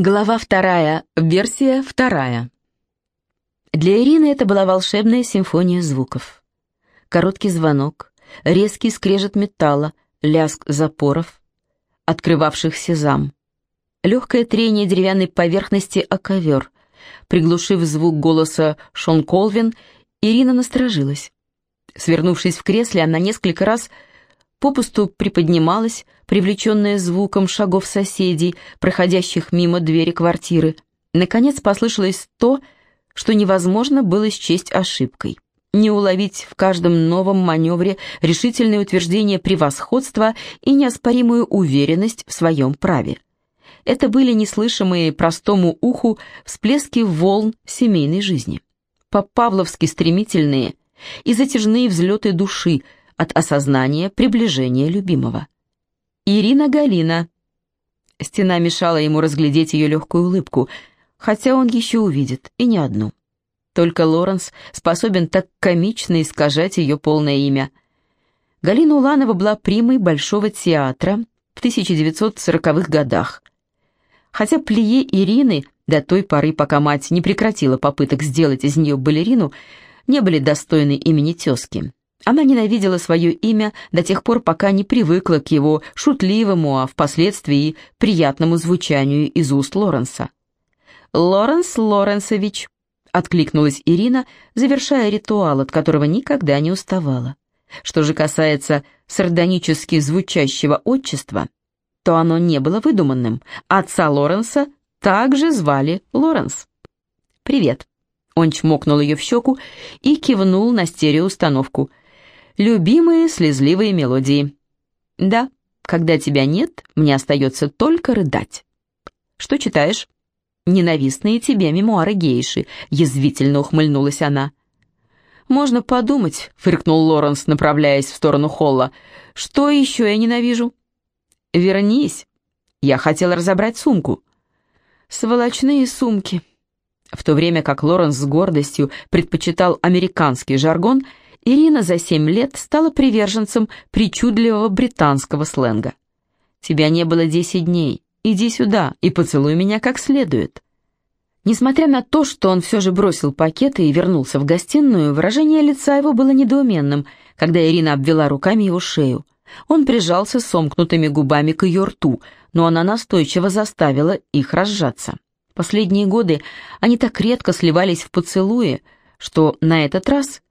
Глава вторая. Версия вторая. Для Ирины это была волшебная симфония звуков. Короткий звонок, резкий скрежет металла, лязг запоров, открывавших сезам. Легкое трение деревянной поверхности о ковер. Приглушив звук голоса Шон Колвин, Ирина насторожилась. Свернувшись в кресле, она несколько раз попусту приподнималась, привлеченная звуком шагов соседей, проходящих мимо двери квартиры. Наконец послышалось то, что невозможно было счесть ошибкой. Не уловить в каждом новом маневре решительное утверждение превосходства и неоспоримую уверенность в своем праве. Это были неслышимые простому уху всплески волн семейной жизни. По-павловски стремительные и затяжные взлеты души – от осознания приближения любимого. Ирина Галина. Стена мешала ему разглядеть ее легкую улыбку, хотя он еще увидит, и не одну. Только Лоренс способен так комично искажать ее полное имя. Галина Уланова была примой Большого театра в 1940-х годах. Хотя плие Ирины до той поры, пока мать не прекратила попыток сделать из нее балерину, не были достойны имени тезки. Она ненавидела свое имя до тех пор, пока не привыкла к его шутливому, а впоследствии приятному звучанию из уст Лоренса. «Лоренс Лоренсович», — откликнулась Ирина, завершая ритуал, от которого никогда не уставала. Что же касается сардонически звучащего отчества, то оно не было выдуманным. Отца Лоренса также звали Лоренс. «Привет». Он чмокнул ее в щеку и кивнул на стереоустановку. Любимые слезливые мелодии. Да, когда тебя нет, мне остается только рыдать. Что читаешь? Ненавистные тебе мемуары гейши, язвительно ухмыльнулась она. «Можно подумать», — фыркнул Лоренс, направляясь в сторону холла. «Что еще я ненавижу?» «Вернись. Я хотел разобрать сумку». «Сволочные сумки». В то время как Лоренс с гордостью предпочитал американский жаргон, Ирина за семь лет стала приверженцем причудливого британского сленга. «Тебя не было десять дней. Иди сюда и поцелуй меня как следует». Несмотря на то, что он все же бросил пакеты и вернулся в гостиную, выражение лица его было недоуменным, когда Ирина обвела руками его шею. Он прижался сомкнутыми губами к ее рту, но она настойчиво заставила их разжаться. Последние годы они так редко сливались в поцелуе, что на этот раз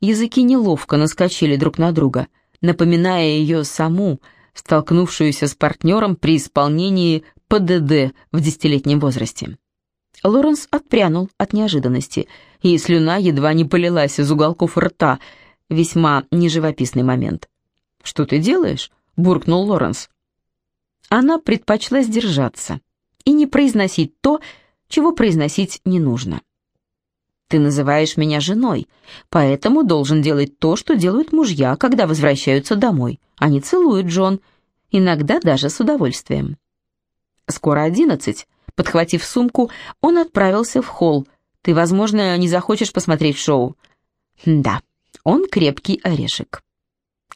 Языки неловко наскочили друг на друга, напоминая ее саму, столкнувшуюся с партнером при исполнении ПДД в десятилетнем возрасте. Лоренс отпрянул от неожиданности, и слюна едва не полилась из уголков рта, весьма неживописный момент. «Что ты делаешь?» — буркнул Лоренс. Она предпочла сдержаться и не произносить то, чего произносить не нужно. Ты называешь меня женой, поэтому должен делать то, что делают мужья, когда возвращаются домой. Они целуют Джон, иногда даже с удовольствием. Скоро одиннадцать. Подхватив сумку, он отправился в холл. Ты, возможно, не захочешь посмотреть шоу. Да, он крепкий орешек.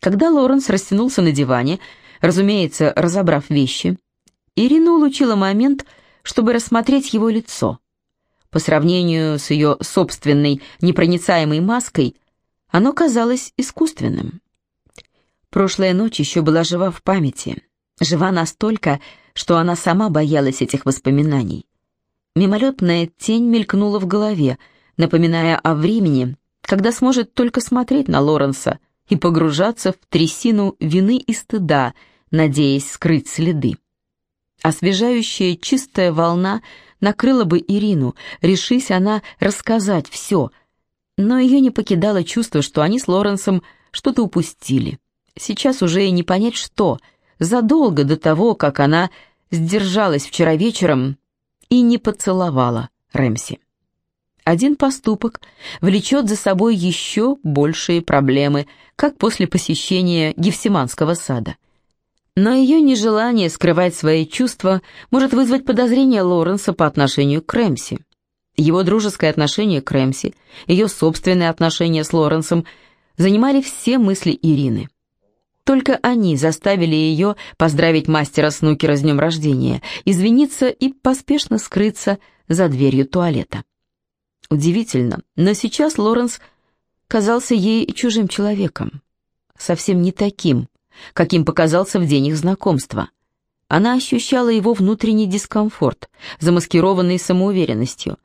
Когда Лоренс растянулся на диване, разумеется, разобрав вещи, Ирина улучила момент, чтобы рассмотреть его лицо. По сравнению с ее собственной непроницаемой маской, оно казалось искусственным. Прошлая ночь еще была жива в памяти, жива настолько, что она сама боялась этих воспоминаний. Мимолетная тень мелькнула в голове, напоминая о времени, когда сможет только смотреть на Лоренса и погружаться в трясину вины и стыда, надеясь скрыть следы. Освежающая чистая волна — накрыла бы Ирину, решись она рассказать все. Но ее не покидало чувство, что они с Лоренсом что-то упустили. Сейчас уже и не понять что, задолго до того, как она сдержалась вчера вечером и не поцеловала Рэмси. Один поступок влечет за собой еще большие проблемы, как после посещения Гефсиманского сада – но ее нежелание скрывать свои чувства может вызвать подозрение Лоренса по отношению к Рэмси. Его дружеское отношение к Рэмси, ее собственные отношения с Лоренсом занимали все мысли Ирины. Только они заставили ее поздравить мастера снукера с днем рождения, извиниться и поспешно скрыться за дверью туалета. Удивительно, но сейчас Лоренс казался ей чужим человеком. Совсем не таким, каким показался в день их знакомства. Она ощущала его внутренний дискомфорт, замаскированный самоуверенностью.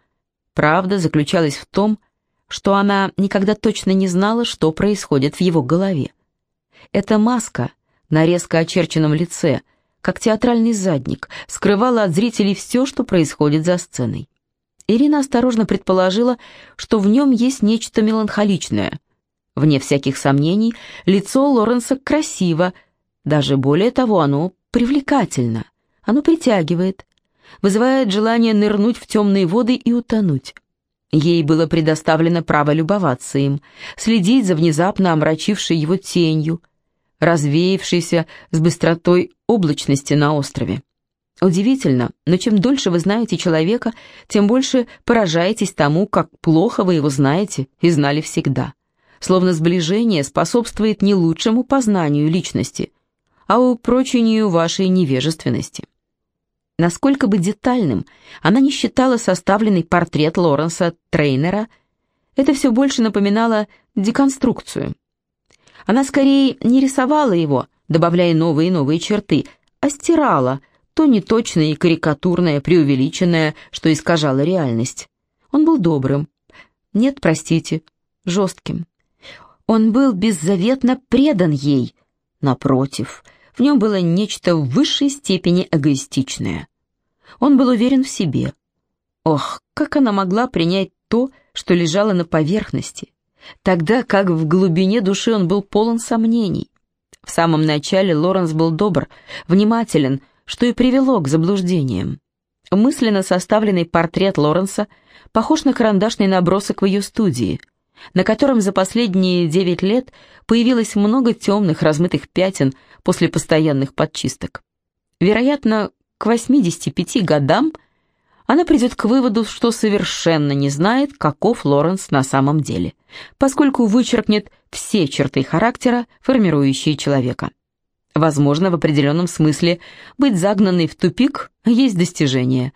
Правда заключалась в том, что она никогда точно не знала, что происходит в его голове. Эта маска на резко очерченном лице, как театральный задник, скрывала от зрителей все, что происходит за сценой. Ирина осторожно предположила, что в нем есть нечто меланхоличное. Вне всяких сомнений, лицо Лоренса красиво, даже более того, оно привлекательно, оно притягивает, вызывает желание нырнуть в темные воды и утонуть. Ей было предоставлено право любоваться им, следить за внезапно омрачившей его тенью, развеявшейся с быстротой облачности на острове. Удивительно, но чем дольше вы знаете человека, тем больше поражаетесь тому, как плохо вы его знаете и знали всегда. Словно сближение способствует не лучшему познанию личности, а упрочению вашей невежественности. Насколько бы детальным она не считала составленный портрет Лоренса Трейнера, это все больше напоминало деконструкцию. Она скорее не рисовала его, добавляя новые и новые черты, а стирала – то неточное и карикатурное, преувеличенное, что искажало реальность. Он был добрым. Нет, простите, жестким. Он был беззаветно предан ей. Напротив, в нем было нечто в высшей степени эгоистичное. Он был уверен в себе. Ох, как она могла принять то, что лежало на поверхности, тогда как в глубине души он был полон сомнений. В самом начале Лоренс был добр, внимателен, что и привело к заблуждениям. Мысленно составленный портрет Лоренса похож на карандашный набросок в ее студии, на котором за последние девять лет появилось много темных размытых пятен после постоянных подчисток. Вероятно, к 85 годам она придет к выводу, что совершенно не знает, каков Лоренс на самом деле, поскольку вычеркнет все черты характера, формирующие человека. Возможно, в определенном смысле быть загнанной в тупик есть достижение.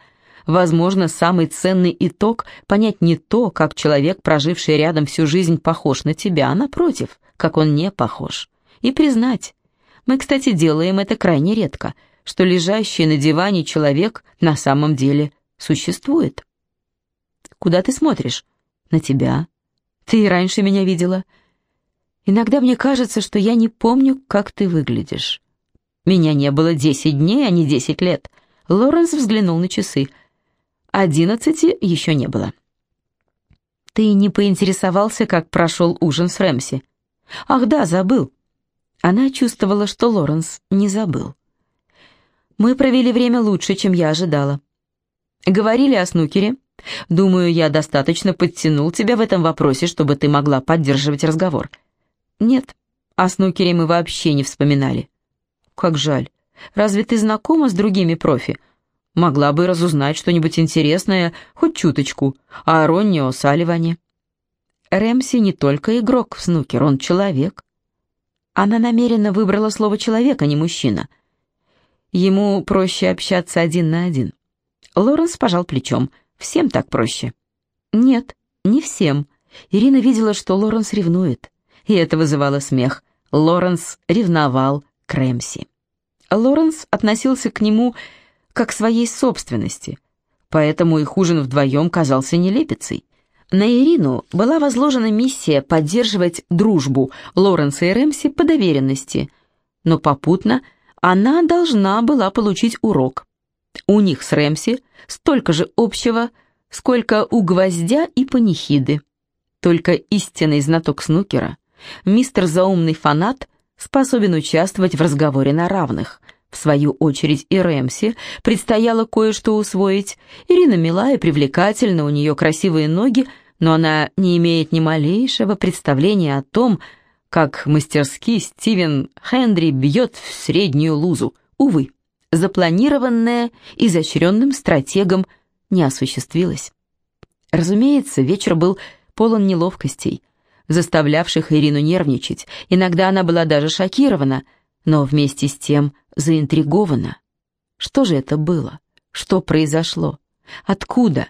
Возможно, самый ценный итог – понять не то, как человек, проживший рядом всю жизнь, похож на тебя, а напротив, как он не похож. И признать. Мы, кстати, делаем это крайне редко, что лежащий на диване человек на самом деле существует. Куда ты смотришь? На тебя. Ты и раньше меня видела. Иногда мне кажется, что я не помню, как ты выглядишь. Меня не было десять дней, а не десять лет. Лоренс взглянул на часы. Одиннадцати еще не было. Ты не поинтересовался, как прошел ужин с Рэмси? Ах да, забыл. Она чувствовала, что Лоренс не забыл. Мы провели время лучше, чем я ожидала. Говорили о снукере. Думаю, я достаточно подтянул тебя в этом вопросе, чтобы ты могла поддерживать разговор. «Нет, о снукере мы вообще не вспоминали». «Как жаль. Разве ты знакома с другими профи? Могла бы разузнать что-нибудь интересное, хоть чуточку, о Ронне О'Салливане». Рэмси не только игрок в снукер, он человек. Она намеренно выбрала слово «человек», а не «мужчина». Ему проще общаться один на один. Лоренс пожал плечом. «Всем так проще». «Нет, не всем». Ирина видела, что Лоренс ревнует и это вызывало смех. Лоренс ревновал к Рэмси. Лоренс относился к нему как своей собственности, поэтому их ужин вдвоем казался нелепицей. На Ирину была возложена миссия поддерживать дружбу Лоренса и Рэмси по доверенности, но попутно она должна была получить урок. У них с Рэмси столько же общего, сколько у Гвоздя и Панихиды. Только истинный знаток снукера Мистер заумный фанат способен участвовать в разговоре на равных. В свою очередь и Рэмси предстояло кое-что усвоить. Ирина мила и привлекательна, у нее красивые ноги, но она не имеет ни малейшего представления о том, как мастерски Стивен Хендри бьет в среднюю лузу. Увы, запланированное изощренным стратегом не осуществилось. Разумеется, вечер был полон неловкостей заставлявших Ирину нервничать. Иногда она была даже шокирована, но вместе с тем заинтригована. Что же это было? Что произошло? Откуда?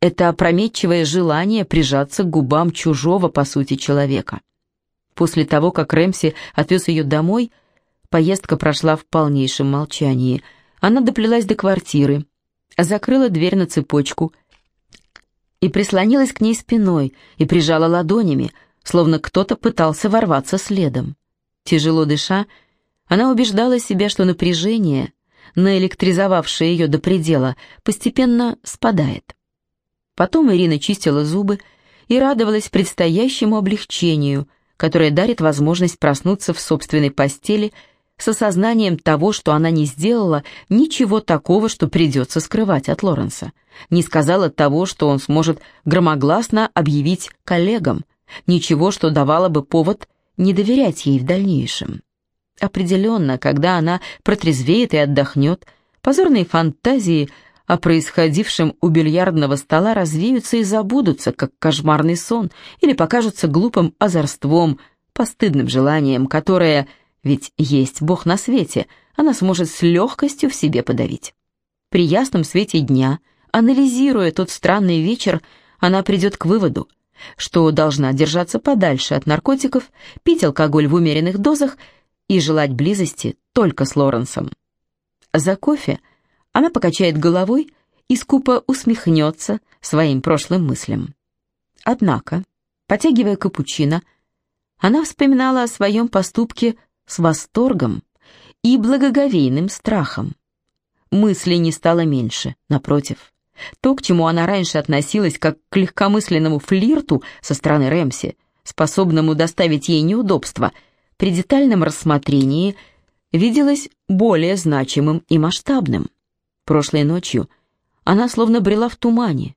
Это опрометчивое желание прижаться к губам чужого, по сути, человека. После того, как Рэмси отвез ее домой, поездка прошла в полнейшем молчании. Она доплелась до квартиры, закрыла дверь на цепочку и прислонилась к ней спиной и прижала ладонями, словно кто-то пытался ворваться следом. Тяжело дыша, она убеждала себя, что напряжение, наэлектризовавшее ее до предела, постепенно спадает. Потом Ирина чистила зубы и радовалась предстоящему облегчению, которое дарит возможность проснуться в собственной постели с осознанием того, что она не сделала ничего такого, что придется скрывать от Лоренса, не сказала того, что он сможет громогласно объявить коллегам, ничего, что давало бы повод не доверять ей в дальнейшем. Определенно, когда она протрезвеет и отдохнет, позорные фантазии – о происходившем у бильярдного стола развеются и забудутся, как кошмарный сон, или покажутся глупым озорством, постыдным желанием, которое, ведь есть Бог на свете, она сможет с легкостью в себе подавить. При ясном свете дня, анализируя тот странный вечер, она придет к выводу, что должна держаться подальше от наркотиков, пить алкоголь в умеренных дозах и желать близости только с Лоренсом. За кофе – она покачает головой и скупо усмехнется своим прошлым мыслям. Однако, потягивая капучино, она вспоминала о своем поступке с восторгом и благоговейным страхом. Мыслей не стало меньше, напротив. То, к чему она раньше относилась как к легкомысленному флирту со стороны Рэмси, способному доставить ей неудобства, при детальном рассмотрении виделось более значимым и масштабным. Прошлой ночью она словно брела в тумане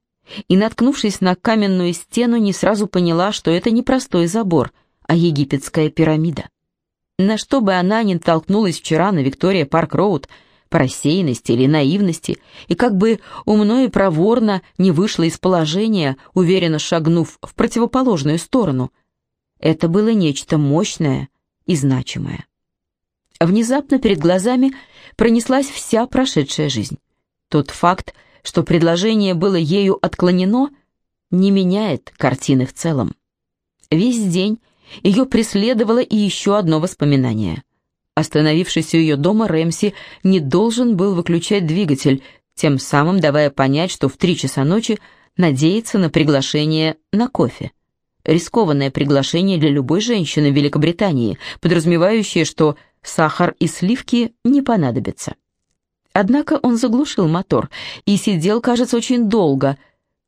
и, наткнувшись на каменную стену, не сразу поняла, что это не простой забор, а египетская пирамида. На что бы она ни толкнулась вчера на Виктория Парк-Роуд, по рассеянности или наивности, и как бы умно и проворно не вышла из положения, уверенно шагнув в противоположную сторону. Это было нечто мощное и значимое. Внезапно перед глазами пронеслась вся прошедшая жизнь. Тот факт, что предложение было ею отклонено, не меняет картины в целом. Весь день ее преследовало и еще одно воспоминание. Остановившись у ее дома, Рэмси не должен был выключать двигатель, тем самым давая понять, что в три часа ночи надеется на приглашение на кофе. Рискованное приглашение для любой женщины в Великобритании, подразумевающее, что сахар и сливки не понадобятся. Однако он заглушил мотор и сидел, кажется, очень долго.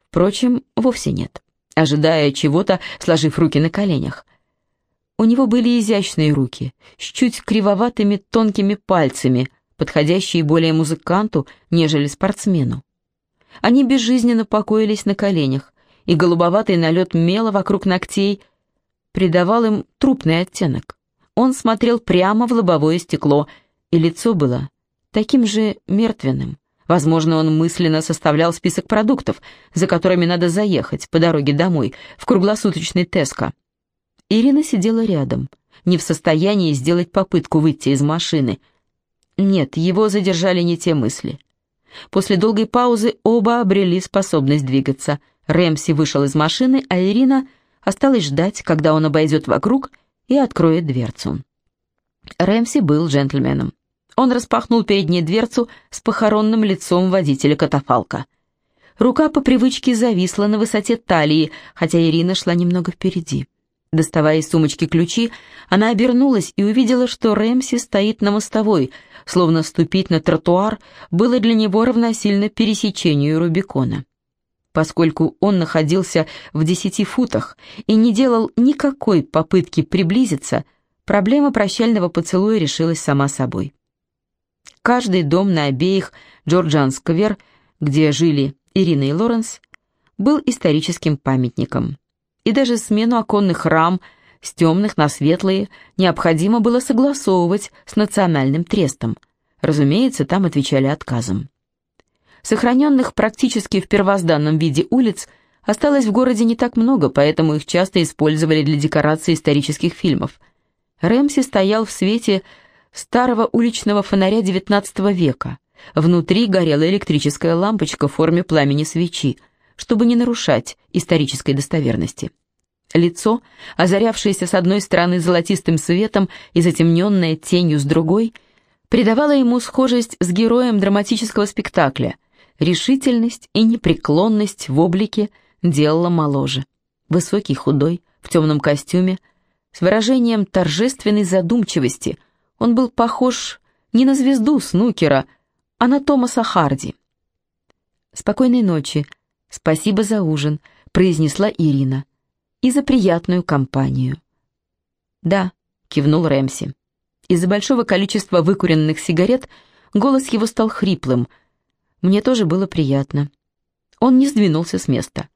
Впрочем, вовсе нет, ожидая чего-то, сложив руки на коленях. У него были изящные руки, с чуть кривоватыми тонкими пальцами, подходящие более музыканту, нежели спортсмену. Они безжизненно покоились на коленях, и голубоватый налет мела вокруг ногтей придавал им трупный оттенок. Он смотрел прямо в лобовое стекло, и лицо было таким же мертвенным. Возможно, он мысленно составлял список продуктов, за которыми надо заехать по дороге домой, в круглосуточный Теско. Ирина сидела рядом, не в состоянии сделать попытку выйти из машины. Нет, его задержали не те мысли. После долгой паузы оба обрели способность двигаться. Рэмси вышел из машины, а Ирина осталась ждать, когда он обойдет вокруг и откроет дверцу. Рэмси был джентльменом. Он распахнул перед ней дверцу с похоронным лицом водителя катафалка. Рука по привычке зависла на высоте талии, хотя Ирина шла немного впереди. Доставая из сумочки ключи, она обернулась и увидела, что Рэмси стоит на мостовой, словно ступить на тротуар было для него равносильно пересечению Рубикона. Поскольку он находился в десяти футах и не делал никакой попытки приблизиться, проблема прощального поцелуя решилась сама собой. Каждый дом на обеих Джорджан-сквер, где жили Ирина и Лоренс, был историческим памятником. И даже смену оконных рам с темных на светлые необходимо было согласовывать с национальным трестом. Разумеется, там отвечали отказом. Сохраненных практически в первозданном виде улиц осталось в городе не так много, поэтому их часто использовали для декорации исторических фильмов. Рэмси стоял в свете старого уличного фонаря XIX века. Внутри горела электрическая лампочка в форме пламени свечи, чтобы не нарушать исторической достоверности. Лицо, озарявшееся с одной стороны золотистым светом и затемненное тенью с другой, придавало ему схожесть с героем драматического спектакля. Решительность и непреклонность в облике делала моложе. Высокий, худой, в темном костюме, с выражением торжественной задумчивости, он был похож не на звезду Снукера, а на Томаса Харди. «Спокойной ночи, спасибо за ужин», — произнесла Ирина и за приятную компанию. «Да», — кивнул Рэмси. Из-за большого количества выкуренных сигарет голос его стал хриплым. Мне тоже было приятно. Он не сдвинулся с места.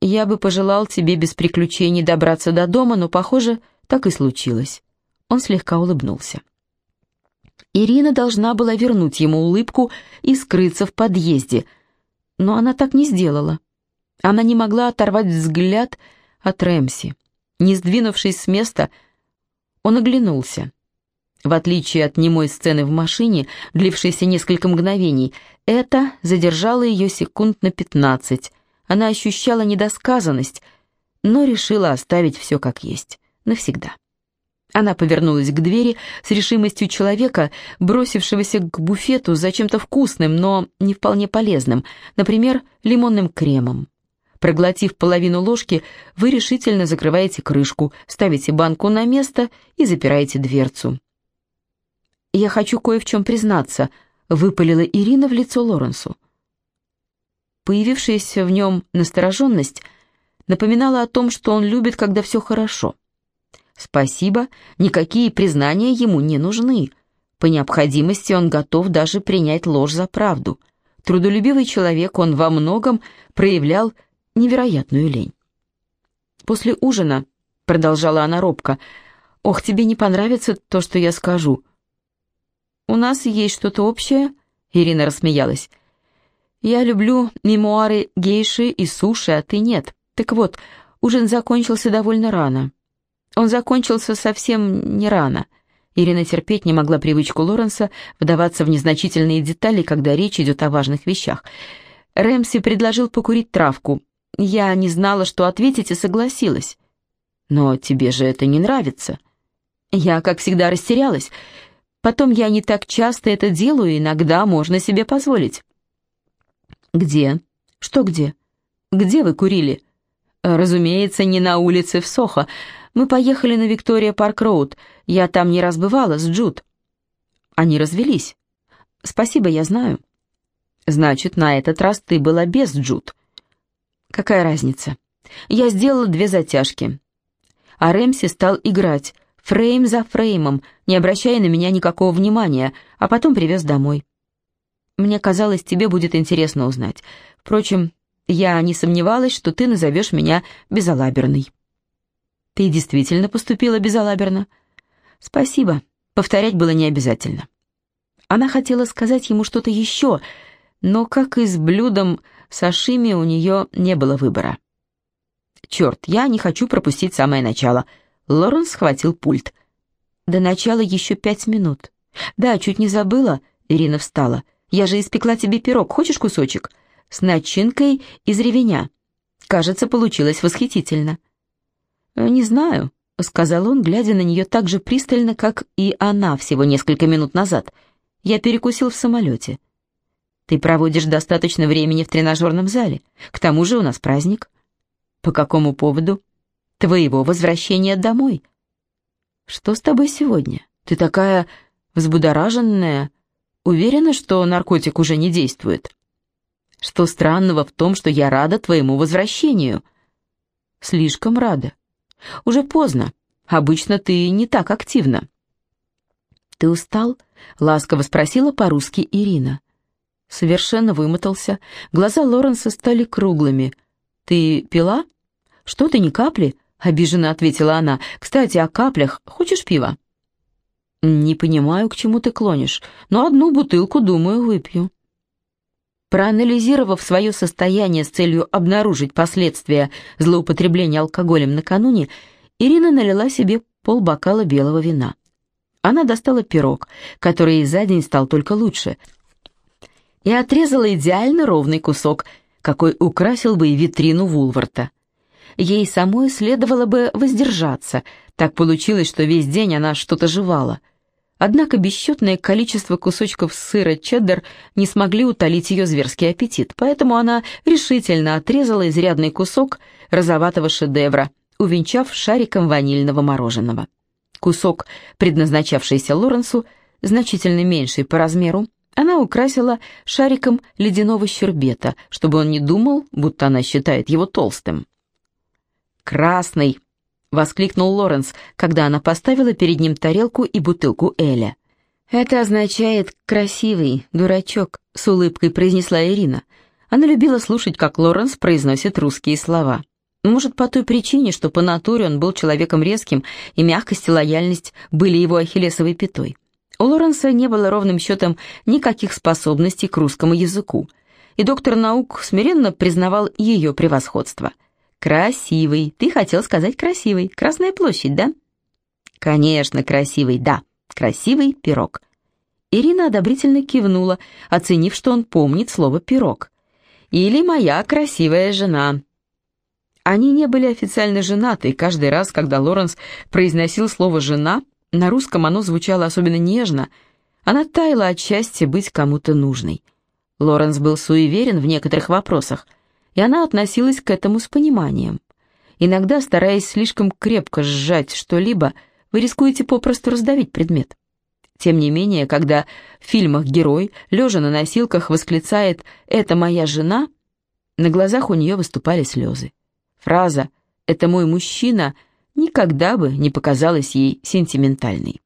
«Я бы пожелал тебе без приключений добраться до дома, но, похоже, так и случилось». Он слегка улыбнулся. Ирина должна была вернуть ему улыбку и скрыться в подъезде, но она так не сделала. Она не могла оторвать взгляд от Рэмси. Не сдвинувшись с места, он оглянулся. В отличие от немой сцены в машине, длившейся несколько мгновений, это задержало ее секунд на пятнадцать. Она ощущала недосказанность, но решила оставить все как есть, навсегда. Она повернулась к двери с решимостью человека, бросившегося к буфету за чем-то вкусным, но не вполне полезным, например, лимонным кремом. Проглотив половину ложки, вы решительно закрываете крышку, ставите банку на место и запираете дверцу. «Я хочу кое в чем признаться», — выпалила Ирина в лицо Лоренсу. Появившаяся в нем настороженность напоминала о том, что он любит, когда все хорошо. Спасибо, никакие признания ему не нужны. По необходимости он готов даже принять ложь за правду. Трудолюбивый человек, он во многом проявлял невероятную лень. «После ужина», — продолжала она робко, — «ох, тебе не понравится то, что я скажу». «У нас есть что-то общее?» — Ирина рассмеялась. «Я люблю мемуары гейши и суши, а ты нет. Так вот, ужин закончился довольно рано. Он закончился совсем не рано». Ирина терпеть не могла привычку Лоренса вдаваться в незначительные детали, когда речь идет о важных вещах. Рэмси предложил покурить травку, я не знала, что ответить, и согласилась. Но тебе же это не нравится. Я, как всегда, растерялась. Потом я не так часто это делаю, иногда можно себе позволить. Где? Что где? Где вы курили? Разумеется, не на улице в Сохо. Мы поехали на Виктория Парк Роуд. Я там не раз бывала с Джуд. Они развелись. Спасибо, я знаю. Значит, на этот раз ты была без Джуд. Какая разница? Я сделала две затяжки. А Рэмси стал играть, фрейм за фреймом, не обращая на меня никакого внимания, а потом привез домой. Мне казалось, тебе будет интересно узнать. Впрочем, я не сомневалась, что ты назовешь меня безалаберной. Ты действительно поступила безалаберно? Спасибо. Повторять было не обязательно. Она хотела сказать ему что-то еще, но, как и с блюдом сашими, у нее не было выбора. «Черт, я не хочу пропустить самое начало». Лоренс схватил пульт. «До начала еще пять минут». «Да, чуть не забыла», — Ирина встала. «Я же испекла тебе пирог. Хочешь кусочек?» «С начинкой из ревеня. Кажется, получилось восхитительно». «Не знаю», — сказал он, глядя на нее так же пристально, как и она всего несколько минут назад. «Я перекусил в самолете». Ты проводишь достаточно времени в тренажерном зале. К тому же у нас праздник. По какому поводу? Твоего возвращения домой. Что с тобой сегодня? Ты такая взбудораженная. Уверена, что наркотик уже не действует? Что странного в том, что я рада твоему возвращению? Слишком рада. Уже поздно. Обычно ты не так активна. Ты устал? Ласково спросила по-русски Ирина совершенно вымотался. Глаза Лоренса стали круглыми. «Ты пила?» «Что ты, ни капли?» — обиженно ответила она. «Кстати, о каплях. Хочешь пива?» «Не понимаю, к чему ты клонишь, но одну бутылку, думаю, выпью». Проанализировав свое состояние с целью обнаружить последствия злоупотребления алкоголем накануне, Ирина налила себе полбокала белого вина. она достала пирог, который за день стал только лучше, и отрезала идеально ровный кусок, какой украсил бы и витрину Вулварта. Ей самой следовало бы воздержаться, так получилось, что весь день она что-то жевала. Однако бесчетное количество кусочков сыра чеддер не смогли утолить ее зверский аппетит, поэтому она решительно отрезала изрядный кусок розоватого шедевра, увенчав шариком ванильного мороженого. Кусок, предназначавшийся Лоренсу, значительно меньший по размеру, она украсила шариком ледяного щербета, чтобы он не думал, будто она считает его толстым. «Красный!» — воскликнул Лоренс, когда она поставила перед ним тарелку и бутылку Эля. «Это означает «красивый, дурачок», — с улыбкой произнесла Ирина. Она любила слушать, как Лоренс произносит русские слова. Может, по той причине, что по натуре он был человеком резким, и мягкость и лояльность были его ахиллесовой пятой. У Лоренса не было ровным счетом никаких способностей к русскому языку, и доктор наук смиренно признавал ее превосходство. «Красивый, ты хотел сказать красивый, Красная площадь, да?» «Конечно, красивый, да, красивый пирог». Ирина одобрительно кивнула, оценив, что он помнит слово «пирог». «Или моя красивая жена», они не были официально женаты, и каждый раз, когда Лоренс произносил слово «жена», на русском оно звучало особенно нежно. Она таяла от счастья быть кому-то нужной. Лоренс был суеверен в некоторых вопросах, и она относилась к этому с пониманием. Иногда, стараясь слишком крепко сжать что-либо, вы рискуете попросту раздавить предмет. Тем не менее, когда в фильмах герой, лежа на носилках, восклицает «это моя жена», на глазах у нее выступали слезы. Фраза «это мой мужчина» никогда бы не показалась ей сентиментальной.